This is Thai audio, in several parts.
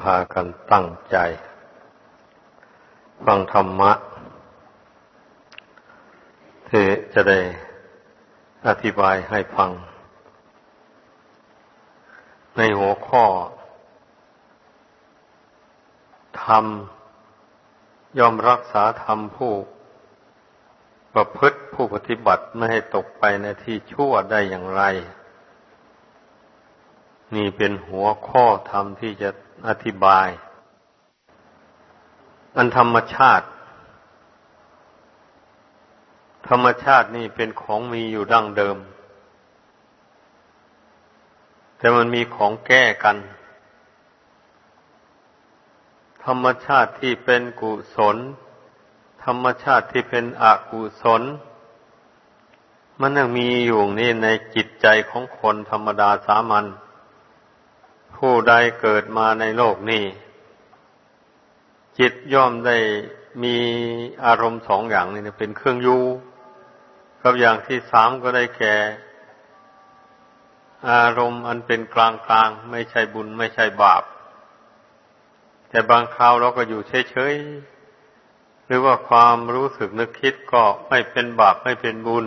พากันตั้งใจ ฟังธรรมะที่จะได้อธิบายให้ฟัง ในหัวข้อธรรมยอมรักษาธรรมผู้ ประพฤติผู้ปฏิบัติไม่ให้ตกไปในที่ชั่วได้อย่างไร นี่เป็นหัวข้อธรรมที่จะ อธิบาย อันธรรมชาติ ธรรมชาตินี่เป็นของมีอยู่ดั้งเดิม แต่มันมีของแก้กัน ธรรมชาติที่เป็นกุศล ธรรมชาติที่เป็นอกุศล มันยังมีอยู่นี่ในจิตใจของคนธรรมดาสามัญ ผู้ใดเกิดมาในโลกนี้ จิตย่อมได้มีอารมณ์สองอย่างนี้เป็นเครื่องยูกับอย่างที่สามก็ได้แก่ อารมณ์อันเป็นกลางกลางไม่ใช่บุญไม่ใช่บาป แต่บางคราวเราก็อยู่เฉยๆหรือว่าความรู้สึกนึกคิดก็ไม่เป็นบาปไม่เป็นบุญ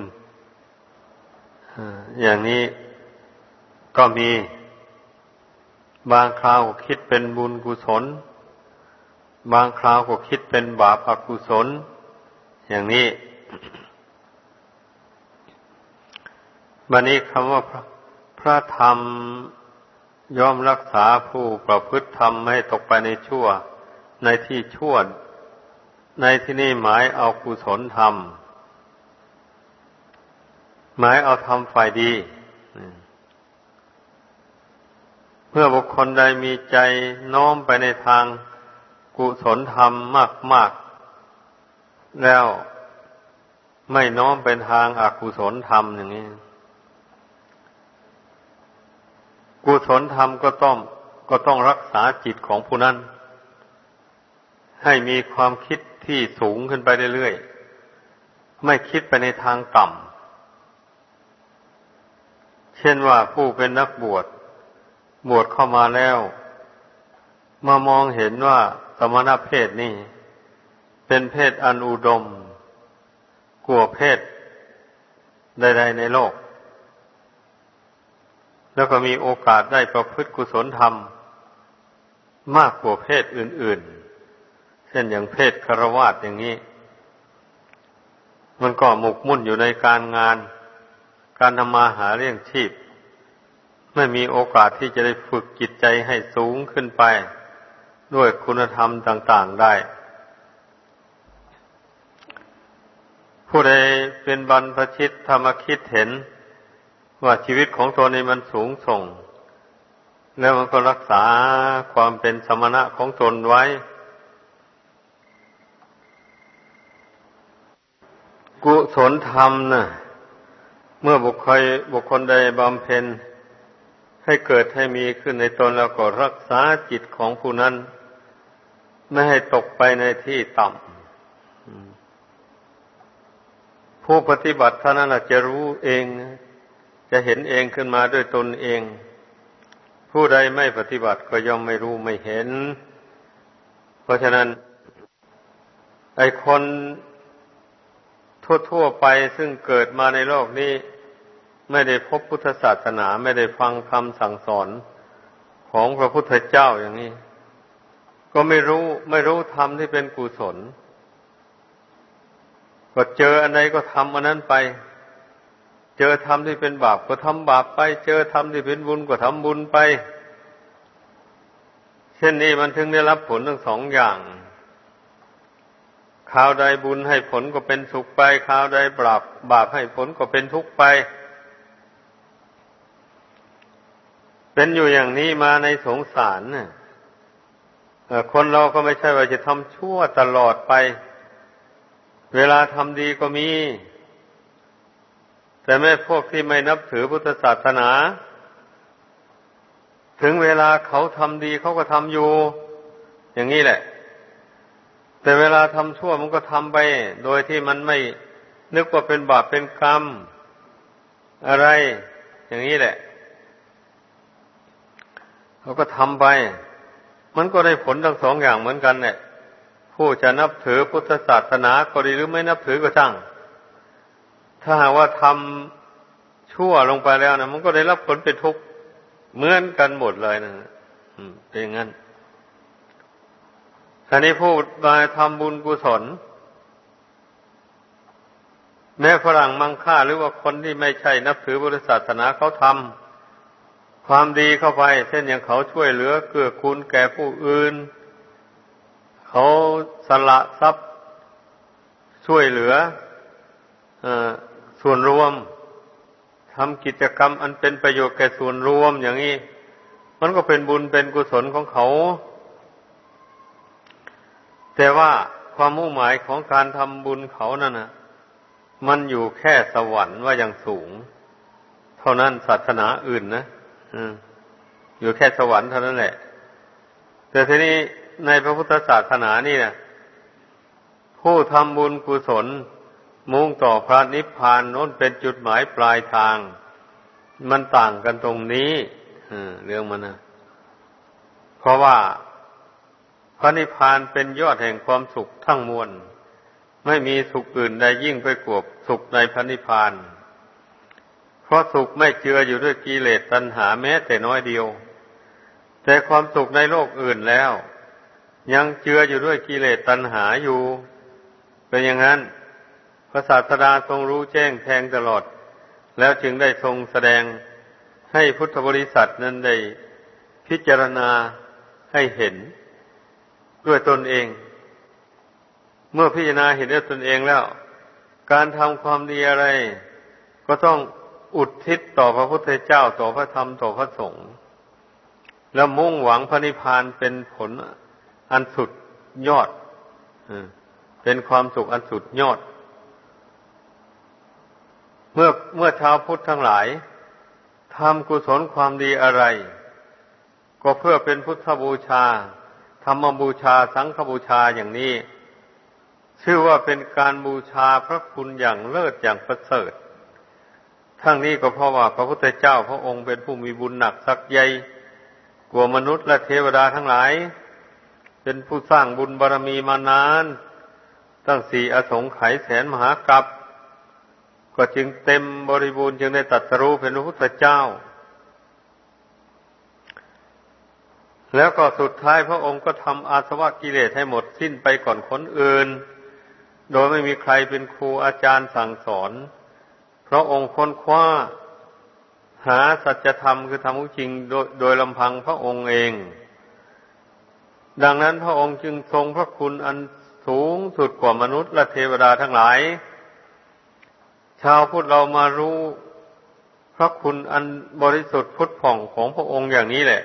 อย่างนี้ก็มี บางคราวก็คิดเป็นบุญกุศล บางคราวก็คิดเป็นบาปอกุศล อย่างนี้บันนี้คำว่าพระธรรมยอมรักษาผู้ประพฤติธรรมไม่ให้ตกไปในชั่ว ในที่ชั่ว ในที่นี้หมายเอากุศลธรรม หมายเอาธรรมฝ่ายดี เมื่อบุคคลใดมีใจน้อมไปในทางกุศลธรรมมาก ๆ แล้วไม่น้อมเป็นทางอากุศลธรรมอย่างนี้ กุศลธรรมก็ต้องก็ต้องรักษาจิตของผู้นั้น ให้มีความคิดที่สูงขึ้นไปเรื่อยๆ ไม่คิดไปในทางต่ำ เช่นว่าผู้เป็นนักบวช บวชเข้ามาแล้ว มามองเห็นว่าสมณเพศนี่ เป็นเพศอันอุดมกลัวเพศใดๆในโลก แล้วก็มีโอกาสได้ประพฤติกุศลธรรม มากกว่าเพศอื่น ๆ เช่นอย่างเพศคารวาสอย่างนี้ มันก็หมกมุ่นอยู่ในการงาน การทำมาหาเลี้ยงชีพ ไม่มีโอกาสที่จะได้ฝึกจิตใจให้สูงขึ้นไป ด้วยคุณธรรมต่าง ๆได้ ผู้ใดเป็นบรรพชิตธรรมคิดเห็น ว่าชีวิตของตัวนี้มันสูงส่ง แล้วมันก็รักษาความเป็นสมณะของตนไว้ กุศลธรรมนะ่ะเมื่อบุคคลบุคคลใดบำเพ็ญ ให้เกิดให้มีขึ้นในตนแล้วก็รักษาจิตของผู้นั้น ไม่ให้ตกไปในที่ต่ำผู้ปฏิบัติเท่านั้นจะรู้เอง จะเห็นเองขึ้นมาด้วยตนเอง ผู้ใดไม่ปฏิบัติก็ย่อมไม่รู้ไม่เห็น เพราะฉะนั้น ไอคนทั่วๆไปซึ่งเกิดมาในโลกนี้ ไม่ได้พบพุทธศาสนาไม่ได้ฟังคำสั่งสอนของพระพุทธเจ้าอย่างนี้ ก็ไม่รู้ไม่รู้ธรรมที่เป็นกุศล ก็เจออันใดก็ทำอันนั้นไป เจอธรรมที่เป็นบาปก็ทำบาปไป เจอธรรมที่เป็นบุญก็ทำบุญไป เช่นนี้มันถึงได้รับผลทั้งสองอย่างข่าวใดบุญให้ผลก็เป็นสุขไปข่าวใดบาปบาปให้ผลก็เป็นทุกข์ไป เป็นอยู่อย่างนี้มาในสงสารน่ะคนเราก็ไม่ใช่ว่าจะทำชั่วตลอดไป เวลาทำดีก็มี แต่แม่พวกที่ไม่นับถือพุทธศาสนา ถึงเวลาเขาทำดีเขาก็ทำอยู่ อย่างนี้แหละ แต่เวลาทำชั่วมันก็ทำไป โดยที่มันไม่นึกว่าเป็นบาปเป็นกรรม อะไร อย่างนี้แหละ เขาก็ทำไป มันก็ได้ผลทั้งสองอย่างเหมือนกันเนี่ยผู้จะนับถือพุทธศาสนาก็ดีหรือไม่นับถือก็ช่าง ถ้าหากว่าทำชั่วลงไปแล้วนะมันก็ได้รับผลเป็นทุกข์เหมือนกันหมดเลยนะเป็นอย่างนั้นท่านี้ผู้มาทำบุญกุศล แม้ฝรั่งมังค่าหรือว่าคนที่ไม่ใช่นับถือพุทธศาสนาเขาทำ ความดีเข้าไป เช่นอย่างเขาช่วยเหลือเกื้อกูลแก่ผู้อื่น เขาสละทรัพย์ช่วยเหลืออส่วนรวมทำกิจกรรมอันเป็นประโยชน์แก่ส่วนรวมอย่างนี้ มันก็เป็นบุญเป็นกุศลของเขา แต่ว่าความมุ่งหมายของการทำบุญเขานั่นนะมันอยู่แค่สวรรค์ว่าอย่างสูง เท่านั้นศาสนาอื่นนะ อยู่แค่สวรรค์เท่านั้นแหละ แต่ทีนี้ในพระพุทธศาสนานี่นะผู้ทำบุญกุศล มุ่งต่อพระนิพพานน้นเป็นจุดหมายปลายทาง มันต่างกันตรงนี้เรื่องมันนะเพราะว่าพระนิพพานเป็นยอดแห่งความสุขทั้งมวล ไม่มีสุขอื่นใดยิ่งไปกว่าสุขในพระนิพพานเราะสุขไม่เจืออยู่ด้วยกิเลสตัณหาแม้แต่น้อยเดียว แต่ความสุขในโลกอื่นแล้ว ยังเจืออยู่ด้วยกิเลสตัณหาอยู่ เป็นอย่างนั้น พระศาสดาทรงรู้แจ้งแทงตลอด แล้วจึงได้ทรงแสดงให้พุทธบริษัทนั้นได้พิจารณาให้เห็นด้วยตนเอง เมื่อพิจารณาเห็นด้วยตนเองแล้ว การทำความดีอะไร ก็ต้อง อุทิศต่อพระพุทธเจ้าต่อพระธรรมต่อพระสงฆ์แล้วมุ่งหวังพระนิพพานเป็นผลอันสุดยอดเป็นความสุขอันสุดยอด เมื่อเมื่อชาวพุทธทั้งหลายทำกุศลความดีอะไร ก็เพื่อเป็นพุทธบูชา ธรรมบูชาสังฆบูชาอย่างนี้ ชื่อว่าเป็นการบูชาพระคุณอย่างเลิศอย่างประเสริฐ ทั้งนี้ก็เพราะว่าพระพุทธเจ้าพระองค์เป็นผู้มีบุญหนักสักใหญ่กว่ามนุษย์และเทวดาทั้งหลาย เป็นผู้สร้างบุญบารรมีมานาน ตั้งสี่อสงไขยแสนมหากรัปก็จึงเต็มบริบูรณ์จึงได้ตัดสรู้เป็นพระพุทธเจ้า แล้วก็สุดท้ายพระองค์ก็ทำอาสวะกิเลสให้หมดสิ้นไปก่อนคนอื่น โดยไม่มีใครเป็นครูอาจารย์สั่งสอน พระองค์ค้นคว้า หาสัจธรรมคือธรรมจริงโดยโดยลำพังพระองค์เอง ดังนั้นพระองค์จึงทรงพระคุณอันสูงสุดกว่ามนุษย์และเทวดาทั้งหลาย ชาวพุทธเรามารู้พระคุณอันบริสุทธิ์พุทธผ่องของพระองค์อย่างนี้แหละ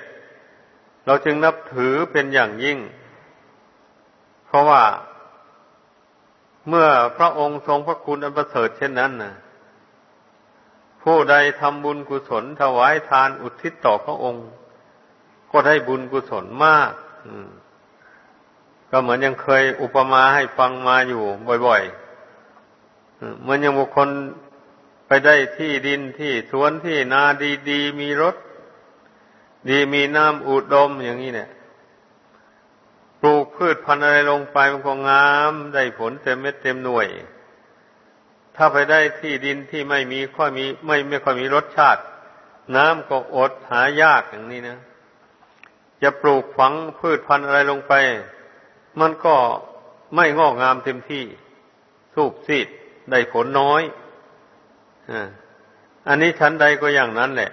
เราจึงนับถือเป็นอย่างยิ่ง เพราะว่าเมื่อพระองค์ทรงพระคุณอันประเสริฐเช่นนั้นนะ ผู้ใดทำบุญกุศลถวายทานอุทิศต่อพระองค์ ก็ได้บุญกุศลมากก็เหมือนยังเคยอุปมาให้ฟังมาอยู่บ่อยๆเหมือนยังบุคคลไปได้ที่ดินที่สวนที่นาดีๆมีรถ ดีมีน้ำอุดมอย่างนี้เนี่ยปลูกพืชพันธุ์อะไรลงไปมันก็งาม ได้ผลเต็มเม็ดเต็มหน่วย ถ้าไปได้ที่ดินที่ไม่มีค่อยมี ไม่ไม่ค่อยมีรสชาติ น้ำก็อดหายากอย่างนี้นะจะปลูกฝังพืชพันธุ์อะไรลงไป มันก็ไม่งอกงามเต็มที่สูบซีดได้ผลน้อยอันนี้ชั้นใดก็อย่างนั้นแหละ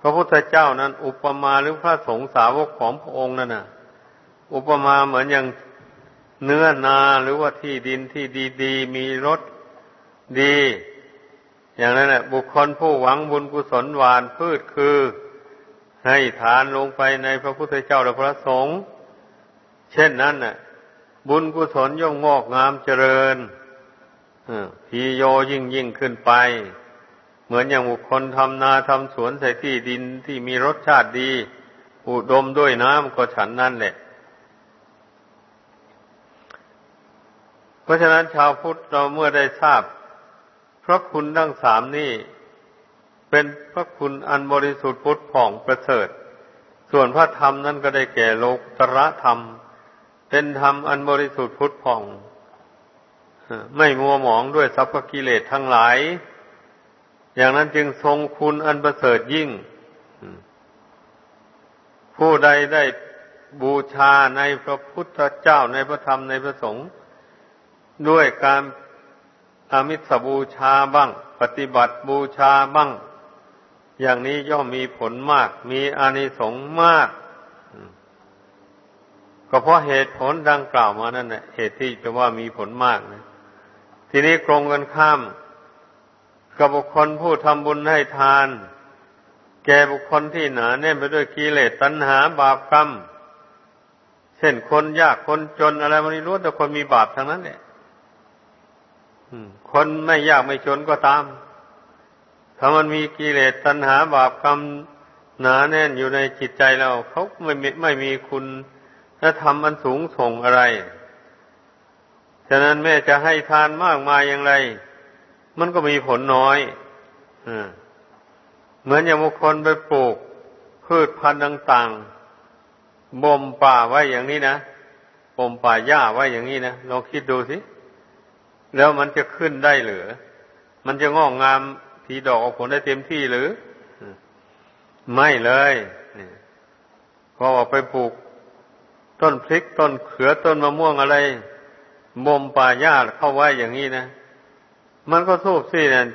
พระพุทธเจ้านั้น อุปมาหรือพระสงฆ์สาวกของพระองค์นั่นนะ่ะอุปมาเหมือนอย่างเนื้อนาหรือว่าที่ดินที่ดี ๆ มีรส ดี อย่างนั้นแหละบุคคลผู้หวังบุญกุศลหวานพืชคือ ให้ทานลงไปในพระพุทธเจ้าและพระสงฆ์เช่นนั้นน่ะ บุญกุศลย่อมงอกงามเจริญพีโยยิ่งยิ่งขึ้นไป เหมือนอย่างบุคคลทำนาทำสวนใส่ที่ดินที่มีรสชาติดี อุดมด้วยน้ำก็ฉันนั่นแหละ เพราะฉะนั้นชาวพุทธเราเมื่อได้ทราบ ระคุณทั้งสามนี้เป็นพระคุณอันบริสุทธิ์พุทธผ่องประเสริฐ ส่วนพระธรรมนั้นก็ได้แก่โลกตระธรรม เป็นธรรมอันบริสุทธิ์พุทธผ่อง ไม่มัวหมองด้วยสัพพกิเลสทั้งหลาย อย่างนั้นจึงทรงคุณอันประเสริฐยิ่ง ผู้ใดได้บูชาในพระพุทธเจ้าในพระธรรมในพระสงฆ์ด้วยการ อามิสบูชาบ้าง ปฏิบัติบูชาบ้าง อย่างนี้ย่อมมีผลมาก มีอานิสงส์มาก ก็เพราะเหตุผลดังกล่าวมานั่นแหละเหตุที่จะว่ามีผลมากนะทีนี้กรงกันข้าม กับบุคคลผู้ทำบุญให้ทาน แก่บุคคลที่หนาแน่นไปด้วยกิเลสตัณหาบาปกรรมเช่นคนยากคนจนอะไรมันรู้แต่คนมีบาปทั้งนั้นเนี่ย คนไม่ยากไม่จนก็ตาม ถ้ามันมีกิเลสตัณหาบาปกรรมหนาแน่นอยู่ในจิตใจเราเขาไม่ไม่มีคุณและทำมันสูงส่งอะไร ฉะนั้นแม่จะให้ทานมากมายอย่างไร มันก็มีผลน้อยเหมือนอย่างบุคคลไปปลูก พืชพันธุ์ต่างๆบ่มป่าไว้อย่างนี้นะบ่มป่าหญ้าไว้อย่างนี้นะลองคิดดูสิ แล้วมันจะขึ้นได้หรือ มันจะงอกงามทีดอกออกผลได้เต็มที่หรือ ไม่เลยพอออกไปปลูก ต้นพริกต้นเขือต้นมะม่วงอะไรบ่มป่าหญ้าเข้าไว้อย่างนี้นะ มันก็สู้สิเนี่ย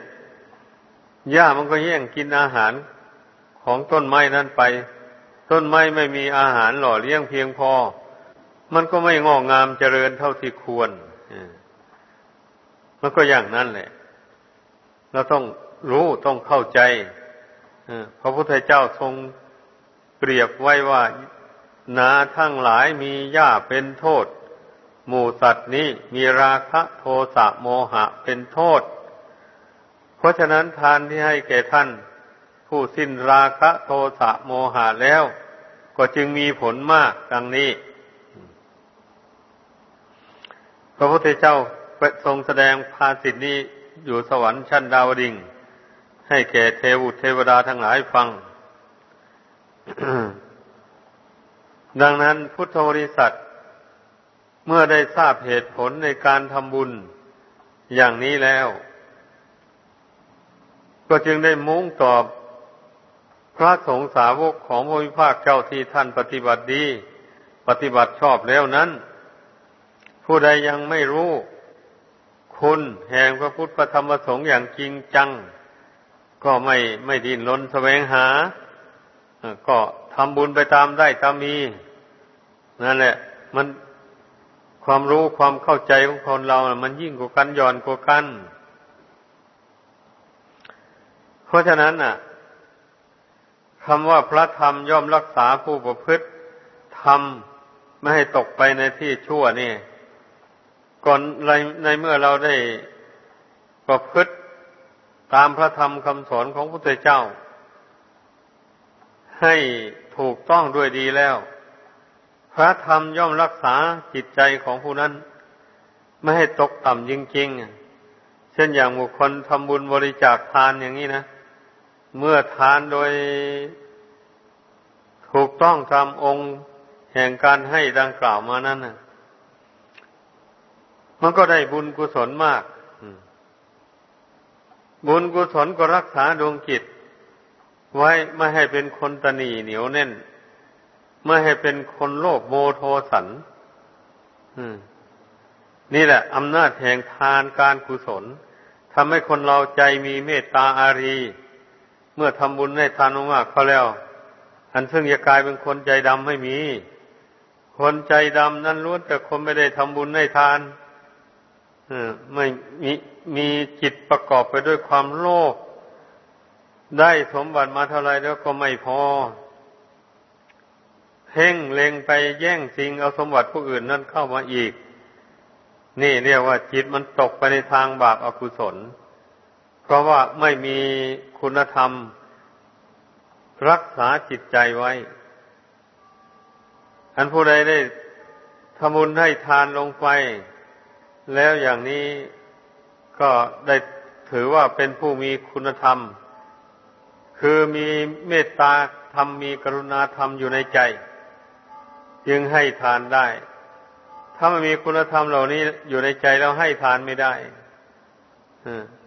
หญ้ามันก็แย่งกินอาหารของต้นไม้นั้นไป ต้นไม้ไม่มีอาหารหล่อเลี้ยงเพียงพอ มันก็ไม่งอกงามเจริญเท่าที่ควร มันก็อย่างนั้นแหละ เราต้องรู้ต้องเข้าใจพระพุทธเจ้าทรงเปรียบไว้ว่านาทั้งหลายมีหญ้าเป็นโทษ หมูสัตว์นี้มีราคะโทสะโมหะเป็นโทษ เพราะฉะนั้นทานที่ให้แก่ท่าน ผู้สิ้นราคะโทสะโมหะแล้ว ก็จึงมีผลมากดังนี้ พระพุทธเจ้า ทรงแสดงภาสิทธินี้อยู่สวรรค์ชั้นดาวดิงให้แก่เทวุเทวดาทั้งหลายฟัง ดังนั้นพุทธบริษัท เมื่อได้ทราบเหตุผลในการทำบุญอย่างนี้แล้ว ก็จึงได้มุ่งตอบพระสงฆ์สาวกของพระวิภาคเจ้าที่ท่านปฏิบัติดี ปฏิบัติชอบแล้วนั้น ผู้ใดยังไม่รู้ คุณแห่งพระพุทธธรรมพระสงฆ์อย่างจริงจัง ก็ไม่ไม่ดิ้นรนแสวงหา ก็ทำบุญไปตามได้ตามมี นั่นแหละ มันความรู้ความเข้าใจของคนเรามันยิ่งกว่ากันย่อนกว่ากัน เพราะฉะนั้นน่ะคำว่าพระธรรมย่อมรักษาผู้ประพฤติธรรมไม่ให้ตกไปในที่ชั่วนี่ ก่อนในในเมื่อเราได้ประพฤติตามพระธรรมคำสอนของพระพุทธเจ้า ให้ถูกต้องด้วยดีแล้ว พระธรรมย่อมรักษาจิตใจของผู้นั้น ไม่ให้ตกต่ำจริงๆ เช่นอย่างบุคคลทำบุญบริจาคทานอย่างนี้นะ เมื่อทานโดยถูกต้องตามองค์แห่งการให้ดังกล่าวมานั้นนะ มันก็ได้บุญกุศลมาก บุญกุศลก็รักษาดวงจิต ไว้ไม่ให้เป็นคนตนีเหนียวแน่น ไม่ให้เป็นคนโลภโมโทสันนี่แหละอำนาจแห่งทานการกุศลทำให้คนเราใจมีเมตตาอารี เมื่อทำบุญให้ทานมากเขาแล้ว อันซึ่งจะกลายเป็นคนใจดำไม่มี คนใจดำนั้นล้วนแต่คนไม่ได้ทำบุญให้ทาน ไม่มีมีจิตประกอบไปด้วยความโลภได้สมบัติมาเท่าไรแล้วก็ไม่พอเพ่งเล็งไปแย่งสิ่งเอาสมบัติผู้อื่นนั่นเข้ามาอีก นี่เรียกว่าจิตมันตกไปในทางบาปอากุศล เพราะว่าไม่มีคุณธรรม รักษาจิตใจไว้ อันผู้ใดได้ทำบุญให้ทานลงไป แล้วอย่างนี้ก็ได้ถือว่าเป็นผู้มีคุณธรรม คือมีเมตตาธรรมมีกรุณาธรรมอยู่ในใจ จึงให้ทานได้ ถ้าไม่มีคุณธรรมเหล่านี้อยู่ในใจแล้วให้ทานไม่ได้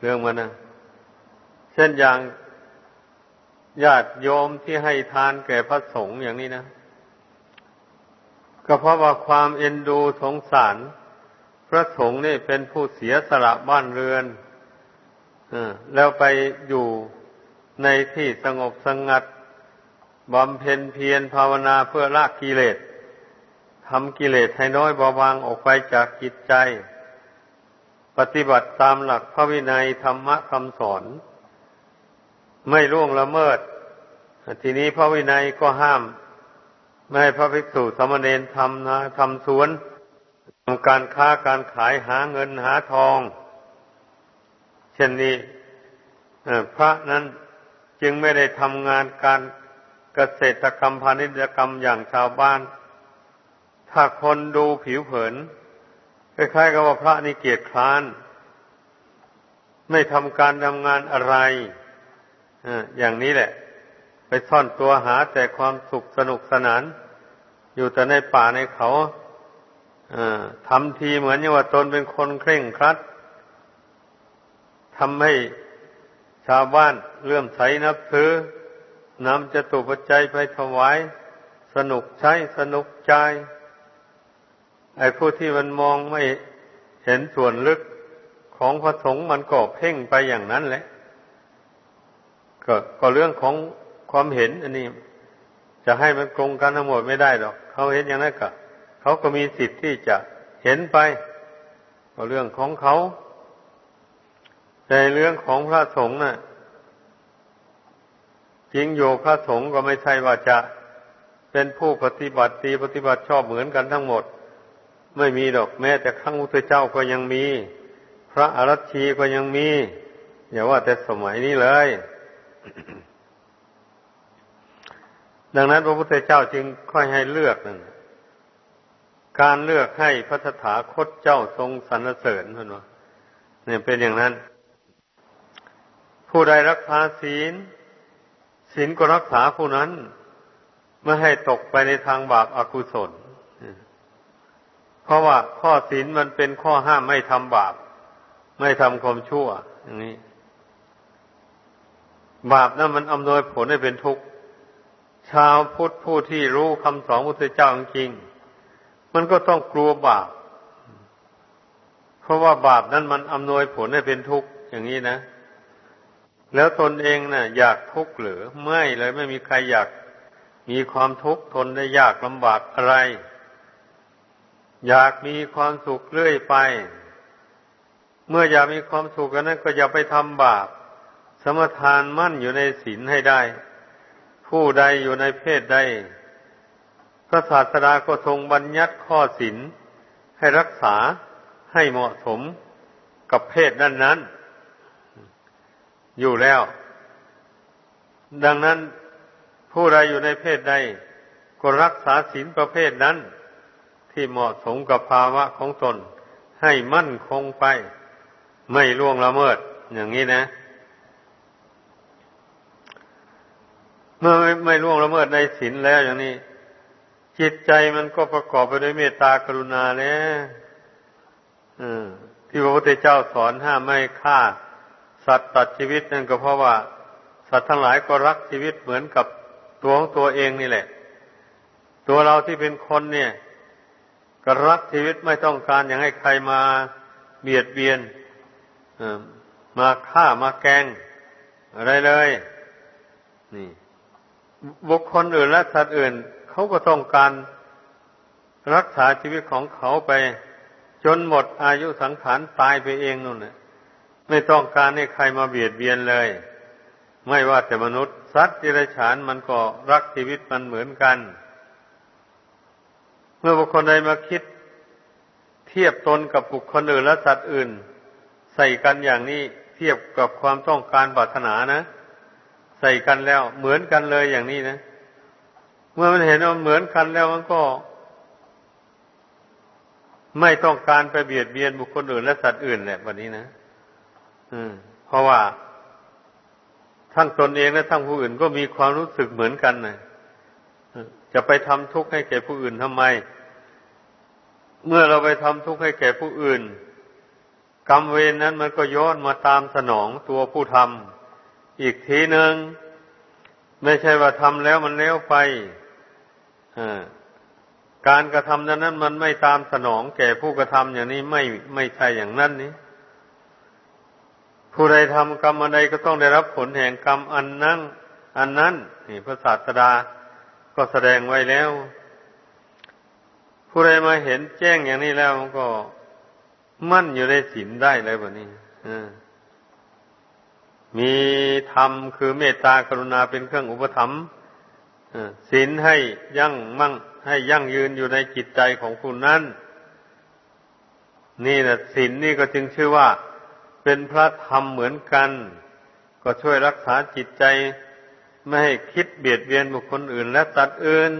เรื่องมันนะเช่นอย่างญาติโยมที่ให้ทานแก่พระสงฆ์อย่างนี้นะ ก็เพราะว่าความเอ็นดูสงสาร ระสงฆ์นี่เป็นผู้เสียสละบ้านเรือนแล้วไปอยู่ในที่สงบสงัดบำเพ็ญเพียรภาวนาเพื่อละกิเลสทำกิเลสให้น้อยเบาบางออกไปจากจิตใจ ปฏิบัติตามหลักพระวินัยธรรมะคำสอน ไม่ล่วงละเมิด ทีนี้พระวินัยก็ห้าม ไม่ให้พระภิกษุสมณเณรทำนะทำสวน การค้าการขายหาเงินหาทอง เช่นนี้พระนั้นจึงไม่ได้ทำงานการเกษตรกรรมพาณิชยกรรมอย่างชาวบ้าน ถ้าคนดูผิวเผินคล้ายๆกับว่าพระนี่เกียรติคร้าน ไม่ทำการทำงานอะไรอย่างนี้แหละ ไปซ่อนตัวหาแต่ความสุขสนุกสนาน อยู่แต่ในป่าในเขา ทำทีเหมือนอย่างว่าตนเป็นคนเคร่งครัดทำให้ชาวบ้านเลื่อมใสนับถือนำจะตุปัจจัยไปถวาย สนุกใช้สนุกใจ ไอ้ผู้ที่มันมองไม่เห็นส่วนลึกของพระสงฆ์มันก็เพ่งไปอย่างนั้นแหละก็ก็เรื่องของความเห็นอันนี้ จะให้มันตรงกันทั้งหมดไม่ได้หรอก เขาเห็นอย่างนั้นก็ เขาก็มีสิทธิ์ที่จะเห็นไปเรื่องของเขาในเรื่องของพระสงฆ์น่ะจริงโยพระสงฆ์ก็ไม่ใช่ว่าจะเป็นผู้ปฏิบัติดีปฏิบัติชอบเหมือนกันทั้งหมด ไม่มีดอกแม้ แต่ครั้งพุทธเจ้าก็ยังมี พระอรัชชีก็ยังมีอย่าว่าแต่สมัยนี้เลย ดังนั้นพระพุทธเจ้าจึงค่อยให้เลือกนั่น การเลือกให้พระถาคตเจ้าทรงสรรเสริญเถอนว่าเนี่ยเป็นอย่างนั้น ผู้ใดรักษาศีลศีลก็รักษาผู้นั้นไม่ให้ตกไปในทางบาปอากุศล เพราะว่าข้อศีลมันเป็นข้อห้ามไม่ทำบาป ไม่ทำความชั่ว อย่างนี้ บาปนั้นมันอำนวยผลให้เป็นทุกข์ ชาวพุทธผู้ที่รู้คำสอนพระพุทธเจ้าจริง มันก็ต้องกลัวบาป เพราะว่าบาปนั้นมันอำนวยผลให้เป็นทุกข์อย่างนี้นะ แล้วตนเองนะ่ะ อยากทุกข์หรือไม่เลยไม่มีใครอยากมีความทุกข์ทนได้ยากลำบากอะไร อยากมีความสุขเรื่อยไป เมื่ออยากมีความสุขกันนั้นก็อย่าไปทำบาป สมทานมั่นอยู่ในศีลให้ได้ ผู้ใดอยู่ในเพศใด พระศาสดาก็ทรงบัญญัติข้อศีลให้รักษาให้เหมาะสมกับเพศนั้นนั้นอยู่แล้ว ดังนั้นผู้ใดอยู่ในเพศใด ก็รักษาศีลประเภทนั้น ที่เหมาะสมกับภาวะของตน ให้มั่นคงไป ไม่ล่วงละเมิด อย่างนี้นะ เมื่อไม่ล่วงละเมิดในศีลแล้วอย่างนี้ จิตใจมันก็ประกอบไปด้วยเมตตากรุณาแล้วที่พระพุทธเจ้าสอนห้ามไม่ฆ่า สัตว์ตัดชีวิตนั่นก็เพราะว่า สัตว์ทั้งหลายก็รักชีวิตเหมือนกับตัวของตัวเองนี่แหละ ตัวเราที่เป็นคนเนี่ย ก็รักชีวิตไม่ต้องการอย่างให้ใครมาเบียดเบียนมาฆ่ามาแกงอะไรเลย นี่ บุคคลอื่นและสัตว์อื่น เขาก็ต้องการรักษาชีวิตของเขาไป จนหมดอายุสังขารตายไปเองนู่นน่ะไม่ต้องการให้ใครมาเบียดเบียนเลย ไม่ว่าแต่มนุษย์สัตว์ดิเรกชันมันก็รักชีวิตมันเหมือนกัน เมื่อบุคคลใดมาคิด เทียบตนกับบุคคลอื่นและสัตว์อื่น ใส่กันอย่างนี้เทียบกับความต้องการปรารถนานะ ใส่กันแล้วเหมือนกันเลยอย่างนี้นะ เมื่อมันเห็นว่าเหมือนกันแล้วมันก็ ไม่ต้องการไปเบียดเบียนบุคคลอื่นและสัตว์อื่นแหละวันนี้นะเพราะว่าทั้งตนเองและทั้งผู้อื่นก็มีความรู้สึกเหมือนกันนะจะไปทำทุกข์ให้แก่ผู้อื่นทำไม เมื่อเราไปทำทุกข์ให้แก่ผู้อื่น กรรมเวรนนั้นมันก็ย้อนมาตามสนองตัวผู้ทำอีกทีหนึ่งไม่ใช่ว่าทำแล้วมันเลี้ยวไป การกระทำนั้นนั้นมันไม่ตามสนองแก่ผู้กระทำอย่างนี้ไม่ไม่ใช่อย่างนั้นนี้ผู้ใดทำกรรมอันใดก็ต้องได้รับผลแห่งกรรมอันนั้นอันนั้นนี่พระศาสดาก็แสดงไว้แล้ว ผู้ใดมาเห็นแจ้งอย่างนี้แล้วก็มั่นอยู่ในศีลได้เลยแบบนี้มีธรรมคือเมตตากรุณาเป็นเครื่องอุปถัมภ์ ศีลให้ยั่งมั่ง ให้ยั่งยืนอยู่ในจิตใจของผู้นั้น นี่นะศีลนี่ก็จึงชื่อว่า เป็นพระธรรมเหมือนกัน ก็ช่วยรักษาจิตใจ ไม่ให้คิดเบียดเบียนบุคคลอื่น และสัตว์อื่น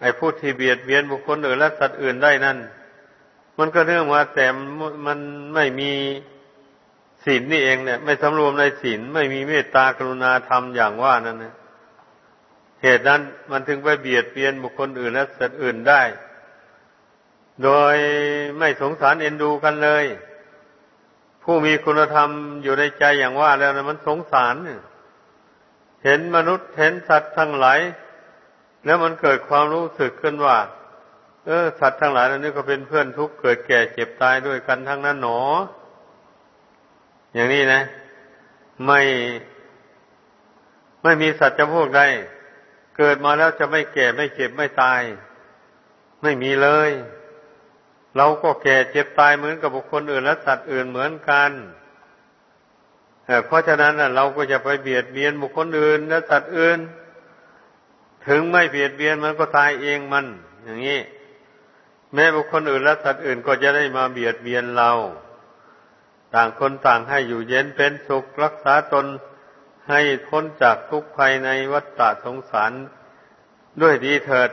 ไอ้ผู้ที่เบียดเบียนบุคคลอื่นและสัตว์อื่นได้นั่น มันก็เรื่องว่าแต่มันไม่มีศีลนี่เองเนี่ย ไม่สำรวมในศีลไม่มีเมตตากรุณาธรรมอย่างว่านั่นนะ เหตุนั้นมันถึงไปเบียดเบียนบุคคลอื่นและสัตว์อื่นได้ โดยไม่สงสารเอ็นดูกันเลย ผู้มีคุณธรรมอยู่ในใจอย่างว่าแล้วนะมันสงสาร เห็นมนุษย์เห็นสัตว์ทั้งหลาย แล้วมันเกิดความรู้สึกขึ้นว่า เออ สัตว์ทั้งหลายเหล่านี้ก็เป็นเพื่อนทุกข์เกิดแก่เจ็บตายด้วยกันทั้งนั้นหนอ อย่างนี้นะ ไม่ไม่มีสัตว์จะพวกใด เกิดมาแล้วจะไม่แก่ไม่เจ็บไม่ตาย ไม่มีเลย เราก็แก่เจ็บตายเหมือนกับบุคคลอื่นและสัตว์อื่นเหมือนกันเพราะฉะนั้นเราก็จะไปเบียดเบียนบุคคลอื่นและสัตว์อื่น ถึงไม่เบียดเบียนมันก็ตายเองมัน อย่างนี้แม้บุคคลอื่นและสัตว์อื่นก็จะได้มาเบียดเบียนเรา ต่างคนต่างให้อยู่เย็นเป็นสุขรักษาตน ให้พ้นจากทุกภายในวัฏฏะสงสารด้วยดีเถิด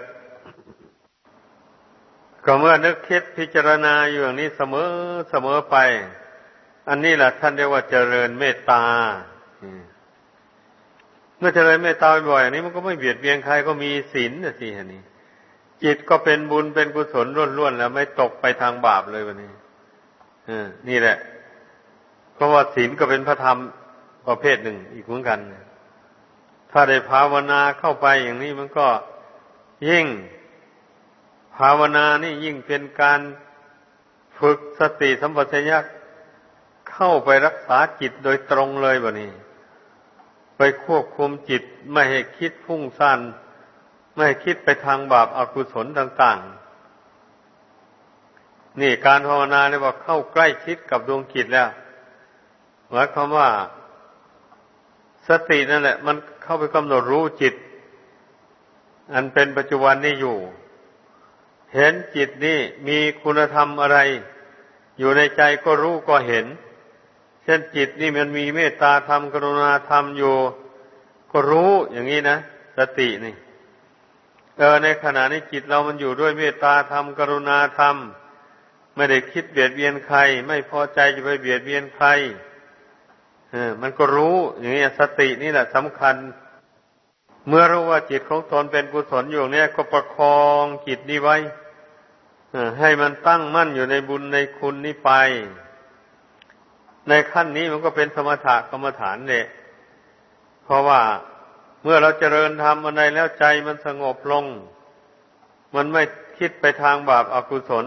ก็เมื่อนึกคิดพิจารณาอยู่อย่างนี้เสมอเสมอไป อันนี้แหละท่านเรียกว่าเจริญเมตตาเมื่อเจริญเมตตาบ่อยอันนี้มันก็ไม่เบียดเบียนใครก็มีศีลนะสิอันนี้ จิตก็เป็นบุญเป็นกุศลล้วนๆแล้วไม่ตกไปทางบาปเลยวันนี้นี่แหละ เพราะว่าศีลก็เป็นพระธรรม ประเภทหนึ่งอีกเหมือนกัน ถ้าได้ภาวนาเข้าไปอย่างนี้มันก็ยิ่งภาวนานี่ยิ่งเป็นการฝึกสติสัมปชัญญะเข้าไปรักษาจิตโดยตรงเลยบะนี้ ไปควบคุมจิตไม่ให้คิดพุ่งซ่านไม่ให้คิดไปทางบาปอากุศลต่าง ๆ นี่การภาวนาเนี่ยว่าเข้าใกล้ชิดกับดวงจิตแล้วหมายความว่า สตินั่นแหละ มันเข้าไปกำหนดรู้จิต อันเป็นปัจจุบันนี่อยู่ เห็นจิตนี่มีคุณธรรมอะไร อยู่ในใจก็รู้ก็เห็น เช่นจิตนี่มันมีเมตตาธรรมกรุณาธรรมอยู่ ก็รู้อย่างนี้นะสตินี่ เออในขณะนี้จิตเรามันอยู่ด้วยเมตตาธรรมกรุณาธรรมไม่ได้คิดเบียดเบียนใคร ไม่พอใจจะไปเบียดเบียนใคร มันก็รู้อย่างนี้สตินี่แหละสำคัญ เมื่อรู้ว่าจิตของตนเป็นกุศลอยู่เนี่ยก็ประคองจิตนี้ไว้ให้มันตั้งมั่นอยู่ในบุญในคุณนี้ไป ในขั้นนี้มันก็เป็นสมถะกรรมฐานเนี่ยเพราะว่าเมื่อเราเจริญทำอะไรแล้วใจมันสงบลง มันไม่คิดไปทางบาปอากุศล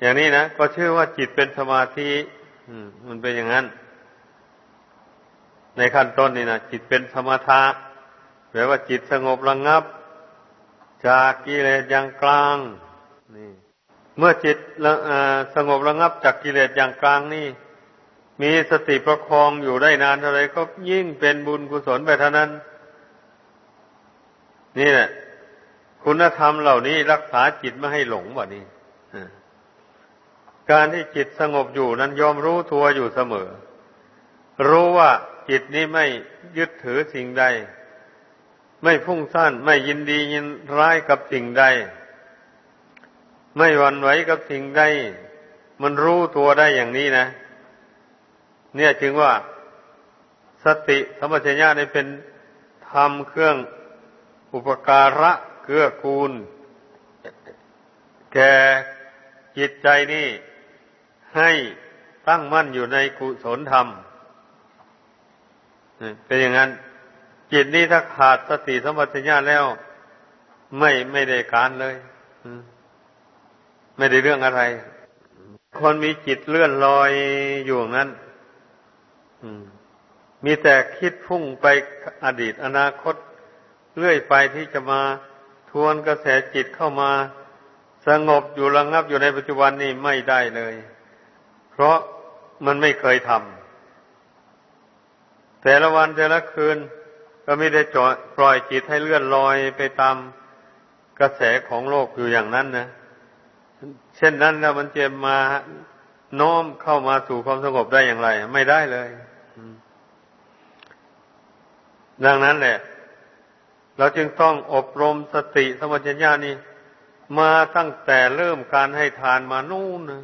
อย่างนี้นะก็ชื่อว่าจิตเป็นสมาธิมันเป็นอย่างนั้น ในขั้นต้นนี่นะจิตเป็นสมถะแปลว่าจิตสงบระงงับ จากกิเลสอย่างกลางนี่เมื่อจิตสงบระงงับจากกิเลสอย่างกลางนี่ มีสติประคองอยู่ได้นานเท่าไรก็ยิ่งเป็นบุญกุศลไปเท่านั้น นี่แหละคุณธรรมเหล่านี้รักษาจิตไม่ให้หลงบ่นี้การที่จิตสงบอยู่นั้นยอมรู้ตัวอยู่เสมอ รู้ว่า จิตนี้ไม่ยึดถือสิ่งใด ไม่พุ่งซ่านไม่ยินดียินร้ายกับสิ่งใด ไม่หวั่นไหวกับสิ่งใด มันรู้ตัวได้อย่างนี้นะ เนี่ยจึงว่าสติสมัชัญญาเนี่เป็นธรรมเครื่องอุปการะเกื้อกูล แก่จิตใจนี่ให้ตั้งมั่นอยู่ในกุศลธรรม เป็นอย่างนั้นจิตนี้ถ้าขาดสติสมัชัญาแล้ว ไม่ไม่ได้การเลยไม่ได้เรื่องอะไร คนมีจิตเลื่อนลอยอยู่นั้นมีแต่คิดพุ่งไปอดีตอนาคต เรื่อยไปที่จะมาทวนกระแสจิตเข้ามา สงบอยู่ระงับอยู่ในปัจจุบันนี่ไม่ได้เลย เพราะมันไม่เคยทำ แต่ละวันแต่ละคืน ก็ไม่ได้จปล่อยจิตให้เลื่อนลอยไปตามกระแสของโลกอยู่อย่างนั้นนะเช่นนั้นแล้วมันจะมาโน้มเข้ามาสู่ความสงบได้อย่างไร ไม่ได้เลยดังนั้นแหละ เราจึงต้องอบรมสติสมัญญานี้มาตั้งแต่เริ่มการให้ทานมานู่นนะ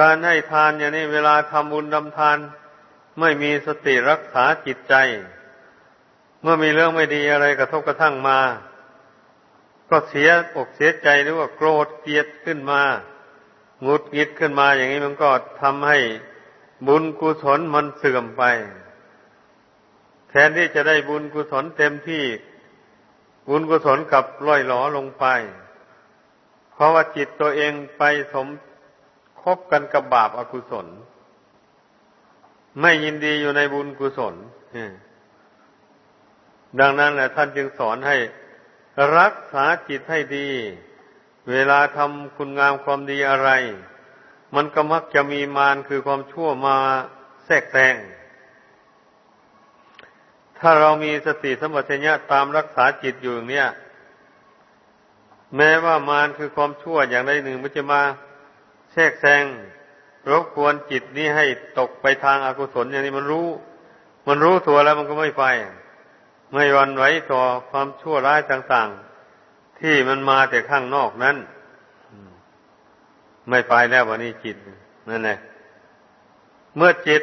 การให้ทานอย่างนี้เวลาทำบุญทำทาน ไม่มีสติรักษาจิตใจ เมื่อมีเรื่องไม่ดีอะไรกระทบกระทั่งมา ก็เสียอกเสียใจหรือว่าโกรธเกลียดขึ้นมา งุดงิดขึ้นมาอย่างนี้มันก็ทำให้บุญกุศลมันเสื่อมไป แทนที่จะได้บุญกุศลเต็มที่ บุญกุศลกับล่อยหลอลงไป เพราะว่าจิตตัวเองไปสมคบกันกับบาปอากุศล ไม่ยินดีอยู่ในบุญกุศลดังนั้นแหละท่านจึงสอนให้รักษาจิตให้ดี เวลาทำคุณงามความดีอะไร มันก็มักจะมีมารคือความชั่วมาแทรกแซงถ้าเรามีสติสมัชัญญะตามรักษาจิตอยู่อย่างนี้แม้ว่ามารคือความชั่วอย่างใดหนึ่งมันจะมาแทรกแซง รบกวนจิตนี้ให้ตกไปทางอากุศลอย่างนี้มันรู้ มันรู้ตัวแล้วมันก็ไม่ไป ไม่วันไหวต่อความชั่วร้ายต่างๆ ที่มันมาแต่ข้างนอกนั้น ไม่ไปแล้ววันนี้จิตนั่นแหละเมื่อจิต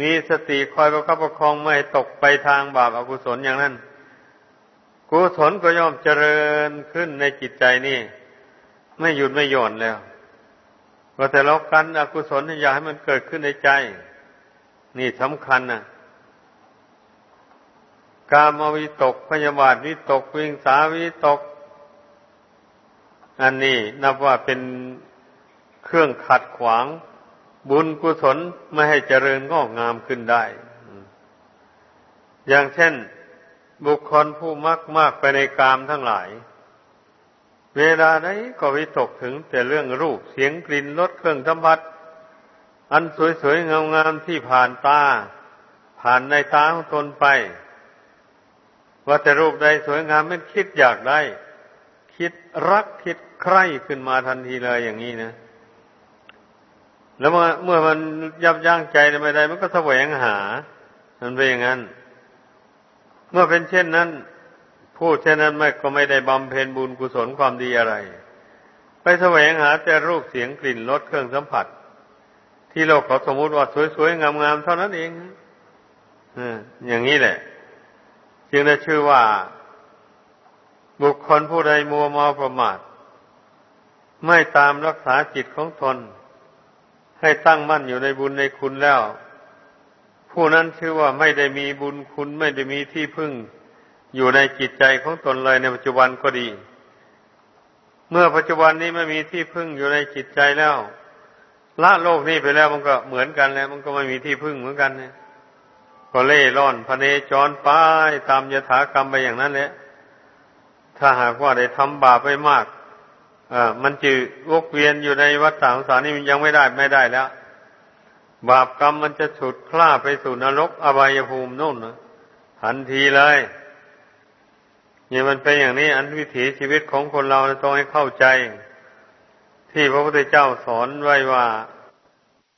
มีสติคอยประคับประคองไม่ตกไปทางบาปอากุศลอย่างนั้น กุศลก็ย่อมเจริญขึ้นในจิตใจนี่ ไม่หยุดไม่หย่อนแล้ว ก็แต่เรากันอกุศลอย่าให้มันเกิดขึ้นในใจ นี่สำคัญนะกามวิตกพยาบาทวิตกวิงสาวิตก อันนี้นับว่าเป็นเครื่องขัดขวาง บุญกุศลไม่ให้เจริญงอกงามขึ้นได้ อย่างเช่น บุคคลผู้มักมากไปในกามทั้งหลาย เวลาใดก็วิตกถึงแต่เรื่องรูปเสียงกลิ่นรสเครื่องสัมผัสอันสวยๆงามๆที่ผ่านตา ผ่านในตาของตนไป ว่าแต่รูปใดสวยงามมันคิดอยากได้ คิดรักคิดใคร่ขึ้นมาทันทีเลยอย่างนี้นะ แล้วเมื่อเมื่อมันยับยั้งใจไม่ได้ มันก็แสวงหา มันเป็นอย่างนั้น เมื่อเป็นเช่นนั้น พูดเช่นนั้นไม่ก็ไม่ได้บำเพ็ญบุญกุศลความดีอะไร ไปแสวงหาแต่รูปเสียงกลิ่นรสเครื่องสัมผัส ที่โลกเขาสมมติว่าสวยๆงามๆเท่านั้นเองอย่างนี้แหละ จึงได้ชื่อว่า บุคคลผู้ใดมัวเมาประมาท ไม่ตามรักษาจิตของตนให้ตั้งมั่นอยู่ในบุญในคุณแล้ว ผู้นั้นชื่อว่าไม่ได้มีบุญคุณไม่ได้มีที่พึ่ง อยู่ในจิตใจของตนเลยในปัจจุบันก็ดี เมื่อปัจจุบันนี้ไม่มีที่พึ่งอยู่ในจิตใจแล้ว ละโลกนี้ไปแล้วมันก็เหมือนกันแล้ว มันก็ไม่มีที่พึ่งเหมือนกันเนี่ยก็เล่ร่อนพเนจรป้ายตามยถากรรมไปอย่างนั้นแหละถ้าหากว่าได้ทำบาปไปมากอ่ามันจะวกเวียนอยู่ในวัฏสงสารนี่มันยังไม่ได้ไม่ได้แล้ว บาปกรรมมันจะฉุดคล้าไปสู่นรกอบายภูมินู่นนะทันทีเลย เนี่ยมันเป็นอย่างนี้อันวิถีชีวิตของคนเราต้องให้เข้าใจ ที่พระพุทธเจ้าสอนไว้ว่า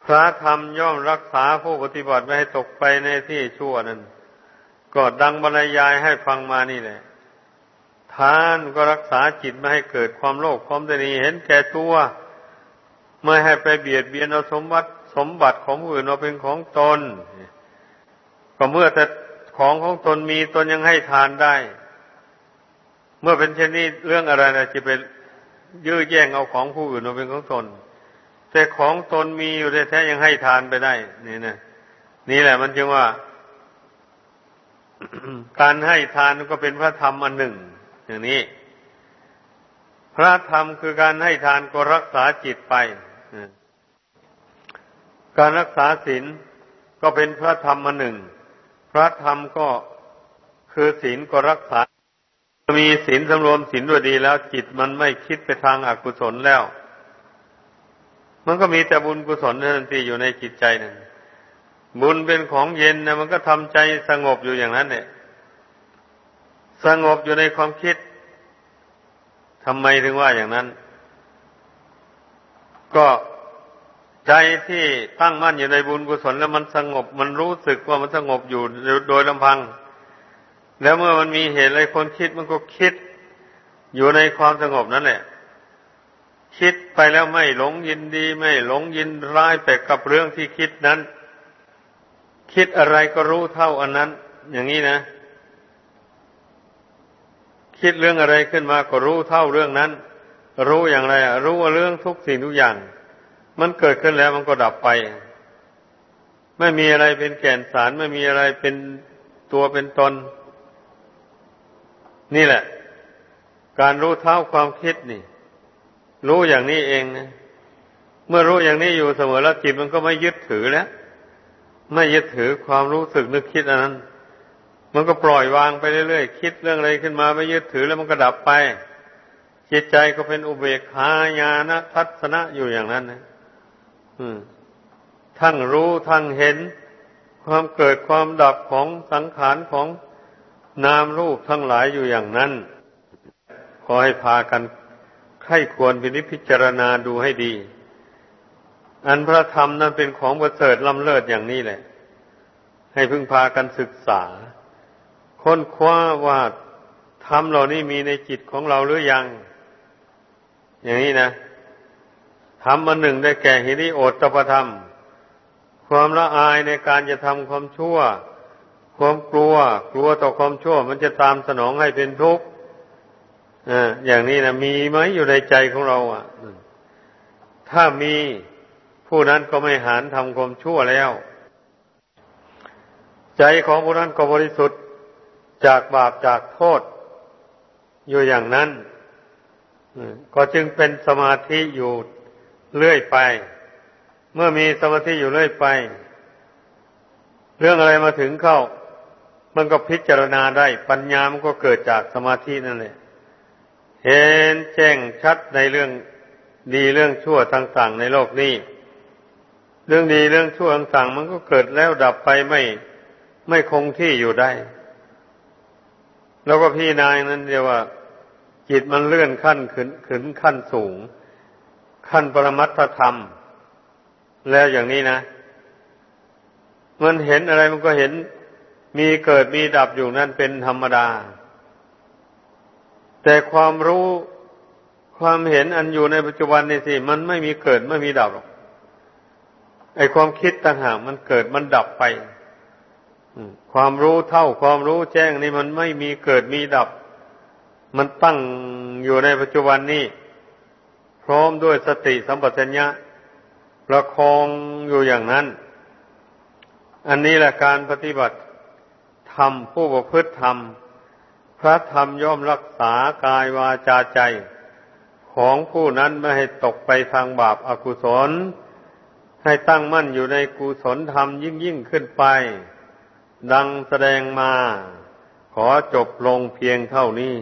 พระธรรมย่อมรักษาผู้ปฏิบัติไม่ให้ตกไปในที่ชั่วนั้นก็ดังบรรยายให้ฟังมานี่แหละทานก็รักษาจิตไม่ให้เกิดความโลภความตนีเห็นแก่ตัวไม่ให้ไปเบียดเบียนเอาสมบัติสมบัติของผู้อื่นเอาเป็นของตน ก็เมื่อแต่ของของตนมีตนยังให้ทานได้ เมื่อเป็นเช่นนี้เรื่องอะไรนะจะไปยื้อแย่งเอาของผู้อื่นมาเป็นของตน แต่ของตนมีอยู่แท้ๆยังให้ทานไปได้ นี่นะนี่แหละ มันจึงว่า การให้ทานก็เป็นพระธรรมอันหนึ่ง อย่างนี้ พระธรรมคือการให้ทานก็รักษาจิตไปการรักษาศีลก็เป็นพระธรรมอันหนึ่ง พระธรรมก็คือศีลก็รักษา มีศีลสำรวมศีลด้วยดีแล้ว จิตมันไม่คิดไปทางอากุศลแล้ว มันก็มีแต่บุญกุศลนั่นที่อยู่ในจิตใจนั่นบุญเป็นของเย็นนะมันก็ทำใจสงบอยู่อย่างนั้นเนี่ยสงบอยู่ในความคิดทำไมถึงว่าอย่างนั้น ก็ใจที่ตั้งมั่นอยู่ในบุญกุศลแล้วมันสงบ มันรู้สึกว่ามันสงบอยู่โดยลำพัง แล้วเมื่อมันมีเหตุอะไรคนคิดมันก็คิด อยู่ในความสงบนั่นแหละ คิดไปแล้วไม่หลงยินดี ไม่หลงยินร้ายไปกับเรื่องที่คิดนั้น คิดอะไรก็รู้เท่าอันนั้น อย่างนี้นะ คิดเรื่องอะไรขึ้นมาก็รู้เท่าเรื่องนั้น รู้อย่างไรรู้ว่าเรื่องทุกสิ่งทุกอย่าง มันเกิดขึ้นแล้วมันก็ดับไป ไม่มีอะไรเป็นแก่นสารไม่มีอะไรเป็นตัวเป็นตน นี่แหละ การรู้เท่าความคิดนี่ รู้อย่างนี้เองนะเมื่อรู้อย่างนี้อยู่เสมอแล้วจิตมันก็ไม่ยึดถือแล้วไม่ยึดถือความรู้สึกนึกคิดอันนั้น มันก็ปล่อยวางไปเรื่อยๆคิดเรื่องอะไรขึ้นมาไม่ยึดถือแล้วมันก็ดับไป จิตใจก็เป็นอุเบกขาญาณทัศนะอยู่อย่างนั้นนะทั้งรู้ทั้งเห็น ความเกิดความดับของสังขารของ นามรูปทั้งหลายอยู่อย่างนั้น ขอให้พากันไข้ควรพิพิจารณาดูให้ดี อันพระธรรมนั้นเป็นของประเสริฐล้ำเลิศอย่างนี้แหละ ให้พึ่งพากันศึกษา ค้นคว้าว่าธรรมเหล่านี้มีในจิตของเราหรือยัง อย่างนี้นะธรรมอันหนึ่งได้แก่หิริโอตตปธรรม ความละอายในการจะทำความชั่ว ความกลัว กลัวต่อความชั่ว มันจะตามสนองให้เป็นทุกข์อย่างนี้นะมีไหมอยู่ในใจของเรา อะถ้ามีผู้นั้นก็ไม่หานทำความชั่วแล้ว ใจของผู้นั้นก็บริสุทธิ์จากบาปจากโทษ อยู่อย่างนั้นก็จึงเป็นสมาธิอยู่เรื่อยไป เมื่อมีสมาธิอยู่เรื่อยไป เรื่องอะไรมาถึงเข้า มันก็พิจารณาได้ ปัญญามันก็เกิดจากสมาธินั่นแหละเห็นแจ้งชัดในเรื่องดีเรื่องชั่วต่างๆในโลกนี้เรื่องดีเรื่องชั่วต่างๆมันก็เกิดแล้วดับไปไม่ไม่คงที่อยู่ได้ แล้วก็พี่นายนั้นเดียวว่า จิตมันเลื่อนขั้นขึ้นขึ้นขั้นสูง ขั้นปรมัตธรรม แล้วอย่างนี้นะ มันเห็นอะไรมันก็เห็น มีเกิดมีดับอยู่นั่นเป็นธรรมดา แต่ความรู้ความเห็นอันอยู่ในปัจจุบันนี่สิ มันไม่มีเกิดไม่มีดับหรอกไอความคิดต่างหากมันเกิดมันดับไปความรู้เท่าความรู้แจ้งนี่มันไม่มีเกิดมีดับ มันตั้งอยู่ในปัจจุบันนี้พร้อมด้วยสติสัมปชัญญะประคองอยู่อย่างนั้น อันนี้แหละการปฏิบัติ ธรรมผู้ประพฤติธรรม พระธรรมย่อมรักษากายวาจาใจ ของผู้นั้นไม่ให้ตกไปทางบาปอากุศล ให้ตั้งมั่นอยู่ในกุศลธรรมยิ่งยิ่งขึ้นไป ดังแสดงมา ขอจบลงเพียงเท่านี้